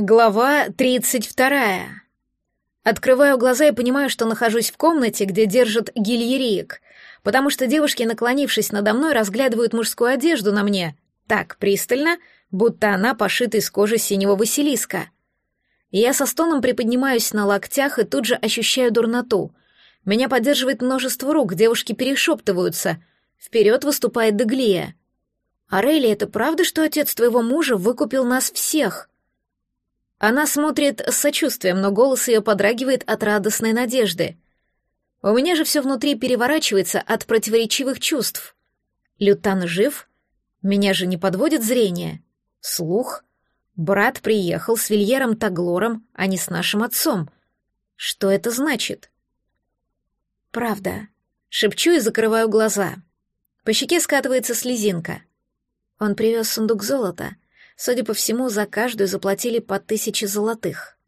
Глава 32. Открываю глаза и понимаю, что нахожусь в комнате, где держат гильериек, потому что девушки, наклонившись надо мной, разглядывают мужскую одежду на мне так пристально, будто она пошита из кожи синего василиска. Я со стоном приподнимаюсь на локтях и тут же ощущаю дурноту. Меня поддерживает множество рук, девушки перешептываются. Вперед выступает Деглия. «Арели, это правда, что отец твоего мужа выкупил нас всех?» Она смотрит с сочувствием, но голос ее подрагивает от радостной надежды. У меня же все внутри переворачивается от противоречивых чувств. Лютан жив? Меня же не подводит зрение. Слух? Брат приехал с Вильером Таглором, а не с нашим отцом. Что это значит? Правда. Шепчу и закрываю глаза. По щеке скатывается слезинка. Он привез сундук золота — Судя по всему, за каждую заплатили по тысяче золотых.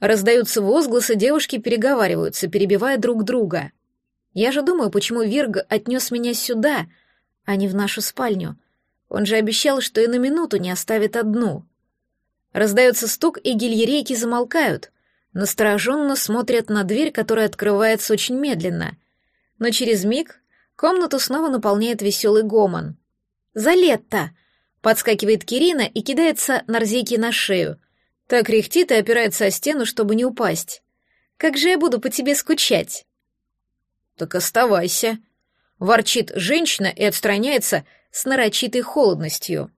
Раздаются возгласы, девушки переговариваются, перебивая друг друга. Я же думаю, почему Вирг отнес меня сюда, а не в нашу спальню. Он же обещал, что и на минуту не оставит одну. Раздается стук, и гильерейки замолкают. Настороженно смотрят на дверь, которая открывается очень медленно. Но через миг комнату снова наполняет веселый гомон. «Залетта!» Подскакивает Кирина и кидается Нарзейке на шею. Так кряхтит и опирается о стену, чтобы не упасть. «Как же я буду по тебе скучать?» «Так оставайся», — ворчит женщина и отстраняется с нарочитой холодностью.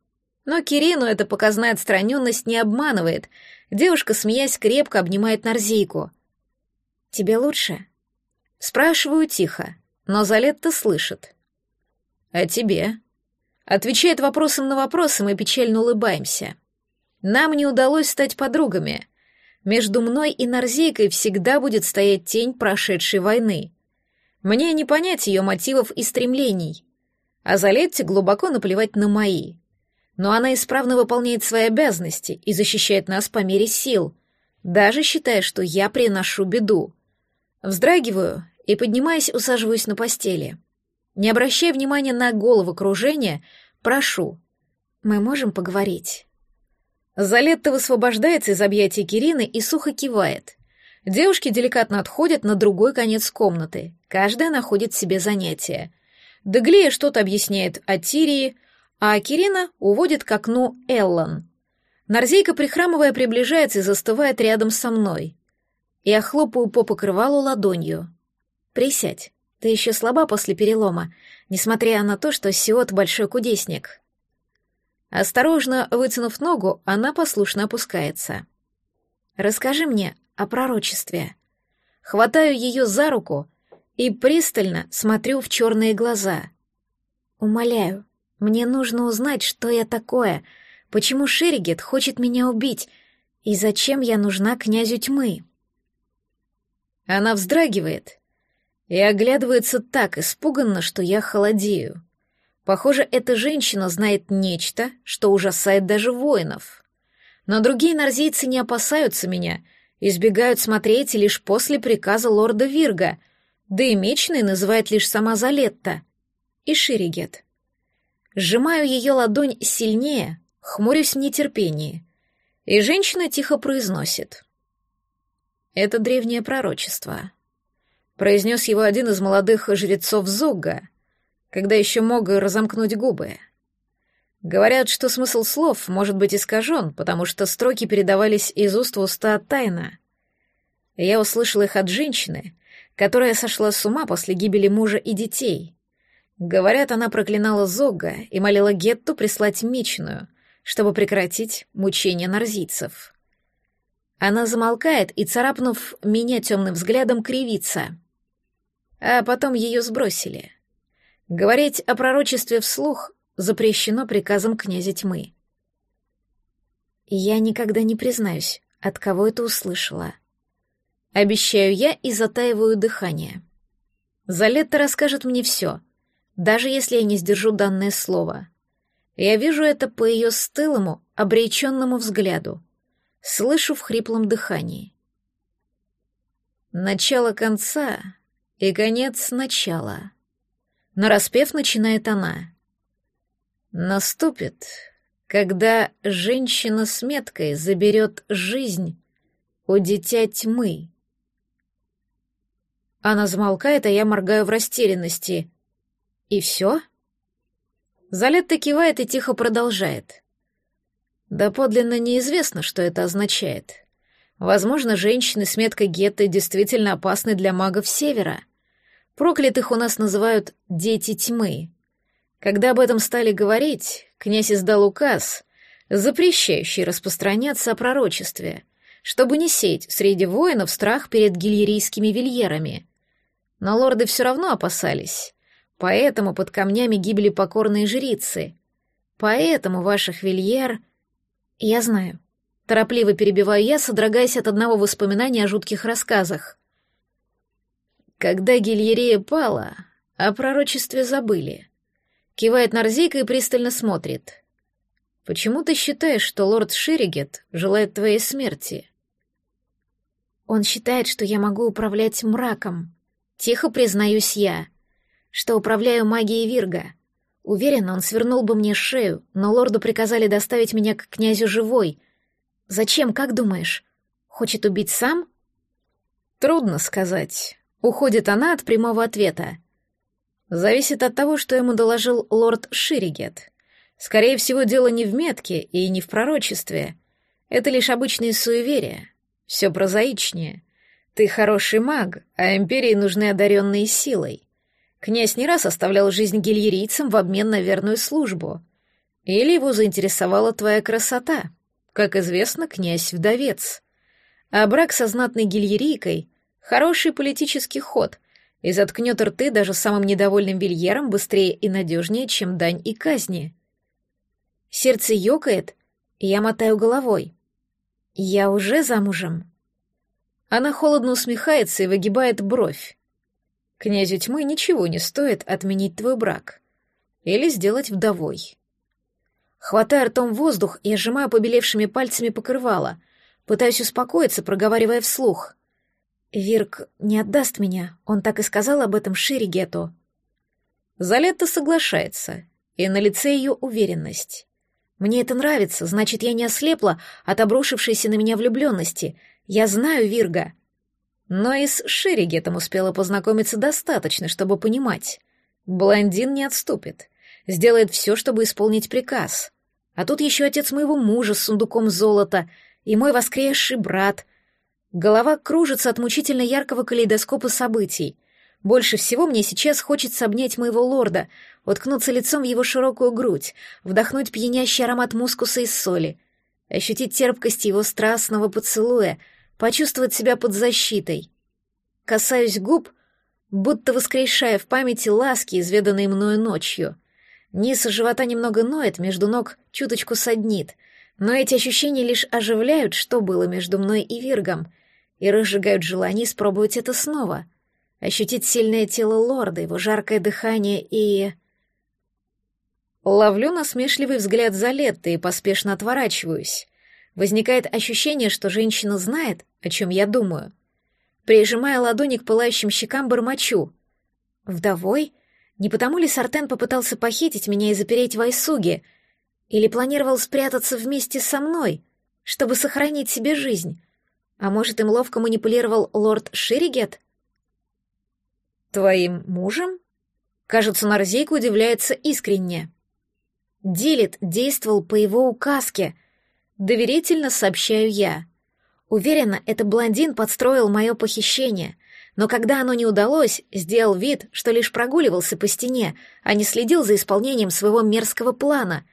Но Кирину эта показная отстраненность не обманывает. Девушка, смеясь, крепко обнимает Нарзейку. «Тебе лучше?» Спрашиваю тихо, но Залетта слышит. «А тебе?» Отвечает вопросом на вопрос, и мы печально улыбаемся. Нам не удалось стать подругами. Между мной и Нарзейкой всегда будет стоять тень прошедшей войны. Мне не понять ее мотивов и стремлений. А Залетте глубоко наплевать на мои. Но она исправно выполняет свои обязанности и защищает нас по мере сил, даже считая, что я приношу беду. Вздрагиваю и, поднимаясь, усаживаюсь на постели. Не обращая внимания на головокружение, прошу. Мы можем поговорить. Залетта высвобождается из объятий Кирины и сухо кивает. Девушки деликатно отходят на другой конец комнаты. Каждая находит себе занятие. Деглия что-то объясняет о Тирии, а Кирина уводит к окну Эллан. Нарзейка, прихрамывая, приближается и застывает рядом со мной. Я хлопаю по покрывалу ладонью. «Присядь». Ты еще слаба после перелома, несмотря на то, что Сиот — большой кудесник. Осторожно вытянув ногу, она послушно опускается. «Расскажи мне о пророчестве». Хватаю ее за руку и пристально смотрю в черные глаза. «Умоляю, мне нужно узнать, что я такое, почему Шеригет хочет меня убить и зачем я нужна князю тьмы». Она вздрагивает и оглядывается так испуганно, что я холодею. Похоже, эта женщина знает нечто, что ужасает даже воинов. Но другие нарзийцы не опасаются меня, избегают смотреть лишь после приказа лорда Вирга, да и мечной называет лишь сама Залетта и Ширигет. Сжимаю ее ладонь сильнее, хмурюсь в нетерпении, и женщина тихо произносит. Это древнее пророчество произнес его один из молодых жрецов Зуга, когда еще мог разомкнуть губы. Говорят, что смысл слов может быть искажен, потому что строки передавались из уст в уста тайно. Я услышал их от женщины, которая сошла с ума после гибели мужа и детей. Говорят, она проклинала Зога и молила Гетту прислать мечную, чтобы прекратить мучения нарзийцев. Она замолкает и, царапнув меня темным взглядом, кривится — а потом ее сбросили. Говорить о пророчестве вслух запрещено приказом князя тьмы. Я никогда не признаюсь, от кого это услышала. Обещаю я и затаиваю дыхание. Залетта расскажет мне все, даже если я не сдержу данное слово. Я вижу это по ее стылому, обреченному взгляду. Слышу в хриплом дыхании. Начало конца и конец сначала. Нараспев начинает она. Наступит, когда женщина с меткой заберет жизнь у дитя тьмы. Она замолкает, а я моргаю в растерянности. И все? Залетта кивает и тихо продолжает. Да подлинно неизвестно, что это означает. Возможно, женщины с меткой гетто действительно опасны для магов Севера. Проклятых у нас называют «дети тьмы». Когда об этом стали говорить, князь издал указ, запрещающий распространяться о пророчестве, чтобы не сеять среди воинов страх перед гильерийскими вильерами. Но лорды все равно опасались, поэтому под камнями гибли покорные жрицы. Поэтому ваших вильер... Я знаю. Торопливо перебиваю я, содрогаясь от одного воспоминания о жутких рассказах. Когда гильерия пала, о пророчестве забыли. Кивает Нарзейка и пристально смотрит. «Почему ты считаешь, что лорд Шеригет желает твоей смерти?» «Он считает, что я могу управлять мраком», — тихо признаюсь я, «что управляю магией Вирга. Уверена, он свернул бы мне шею, но лорду приказали доставить меня к князю живой. Зачем, как думаешь? Хочет убить сам?» «Трудно сказать». Уходит она от прямого ответа. Зависит от того, что ему доложил лорд Ширигет. Скорее всего, дело не в метке и не в пророчестве. Это лишь обычные суеверия. Все прозаичнее. Ты хороший маг, а империи нужны одаренные силой. Князь не раз оставлял жизнь гильерийцам в обмен на верную службу. Или его заинтересовала твоя красота. Как известно, князь — вдовец. А брак со знатной гильерийкой — хороший политический ход — и заткнет рты даже самым недовольным вильером быстрее и надежнее, чем дань и казни. Сердце ёкает, и я мотаю головой. Я уже замужем. Она холодно усмехается и выгибает бровь. Князю тьмы ничего не стоит отменить твой брак. Или сделать вдовой. Хватая ртом воздух, я сжимаю побелевшими пальцами покрывало, пытаюсь успокоиться, проговаривая вслух. Вирк не отдаст меня, он так и сказал об этом Ширигету. Залетта соглашается, и на лице ее уверенность. Мне это нравится, значит, я не ослепла от обрушившейся на меня влюбленности. Я знаю Вирга. Но и с Ширигетом успела познакомиться достаточно, чтобы понимать. Блондин не отступит. Сделает все, чтобы исполнить приказ. А тут еще отец моего мужа с сундуком золота и мой воскресший брат, Голова кружится от мучительно яркого калейдоскопа событий. Больше всего мне сейчас хочется обнять моего лорда, уткнуться лицом в его широкую грудь, вдохнуть пьянящий аромат мускуса и соли, ощутить терпкость его страстного поцелуя, почувствовать себя под защитой. Касаюсь губ, будто воскрешая в памяти ласки, изведанные мною ночью. Низ живота немного ноет, между ног чуточку саднит, но эти ощущения лишь оживляют, что было между мной и Виргом — и разжигают желание испробовать это снова, ощутить сильное тело лорда, его жаркое дыхание и... Ловлю насмешливый взгляд Залетты и поспешно отворачиваюсь. Возникает ощущение, что женщина знает, о чем я думаю. Прижимая ладони к пылающим щекам, бормочу. Вдовой? Не потому ли Сартен попытался похитить меня и запереть в Айсуге? Или планировал спрятаться вместе со мной, чтобы сохранить себе жизнь? А может, им ловко манипулировал лорд Ширигет? Твоим мужем? Кажется, Нарзейка удивляется искренне. Дилит действовал по его указке. Доверительно сообщаю я. Уверена, это блондин подстроил мое похищение, но когда оно не удалось, сделал вид, что лишь прогуливался по стене, а не следил за исполнением своего мерзкого плана.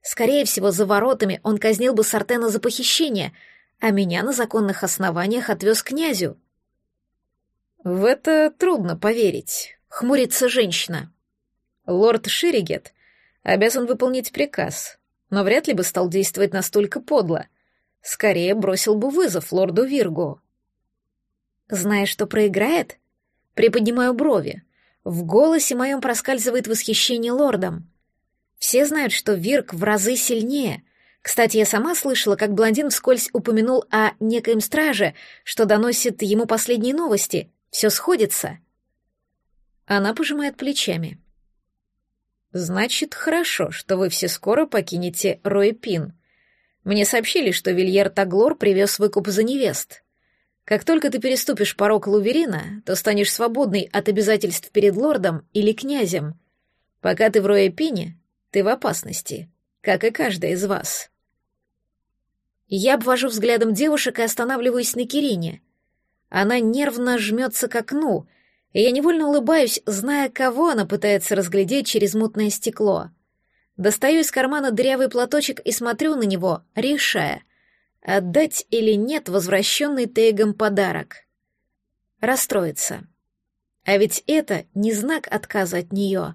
Скорее всего, за воротами он казнил бы Сартена за похищение — а меня на законных основаниях отвез князю. В это трудно поверить, хмурится женщина. Лорд Ширигет обязан выполнить приказ, но вряд ли бы стал действовать настолько подло. Скорее бросил бы вызов лорду Виргу. Знаешь, что проиграет? Приподнимаю брови. В голосе моем проскальзывает восхищение лордом. Все знают, что Вирг в разы сильнее, кстати, я сама слышала, как блондин вскользь упомянул о некоем страже, что доносит ему последние новости. Все сходится. Она пожимает плечами. Значит, хорошо, что вы все скоро покинете Роепин. Мне сообщили, что Вильер Таглор привез выкуп за невест. Как только ты переступишь порог Луверина, то станешь свободной от обязательств перед лордом или князем. Пока ты в Роепине, ты в опасности, как и каждая из вас. Я обвожу взглядом девушек и останавливаюсь на Кирине. Она нервно жмется к окну — и я невольно улыбаюсь, зная, кого она пытается разглядеть через мутное стекло. Достаю из кармана дырявый платочек и смотрю на него, решая, отдать или нет возвращенный Тейгом подарок. Расстроиться. А ведь это не знак отказа от нее,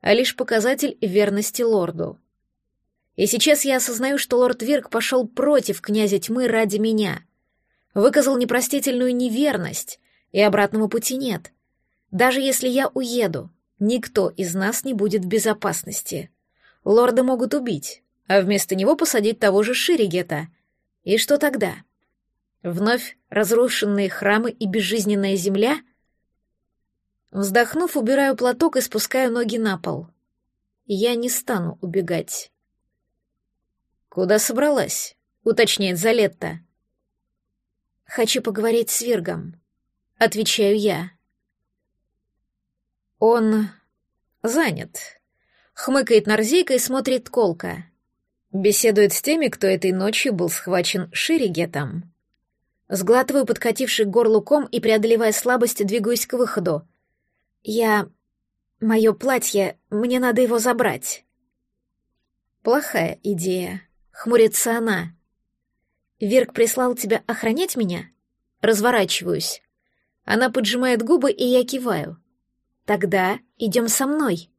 а лишь показатель верности лорду. И сейчас я осознаю, что лорд Вирк пошел против князя тьмы ради меня. Выказал непростительную неверность, и обратного пути нет. Даже если я уеду, никто из нас не будет в безопасности. Лорда могут убить, а вместо него посадить того же Ширигета. И что тогда? Вновь разрушенные храмы и безжизненная земля? Вздохнув, убираю платок и спускаю ноги на пол. Я не стану убегать. «Куда собралась?» — уточняет Залетта. «Хочу поговорить с Виргом», отвечаю я. Он занят. Хмыкает Нарзейка и смотрит колко. Беседует с теми, кто этой ночью был схвачен Ширигетом. Сглатываю подкативший к горлу ком и, преодолевая слабость, двигаюсь к выходу. Я... Мое платье, мне надо его забрать. Плохая идея. Хмурится она. Вирк прислал тебя охранять меня? Разворачиваюсь. Она поджимает губы, и я киваю. Тогда идем со мной.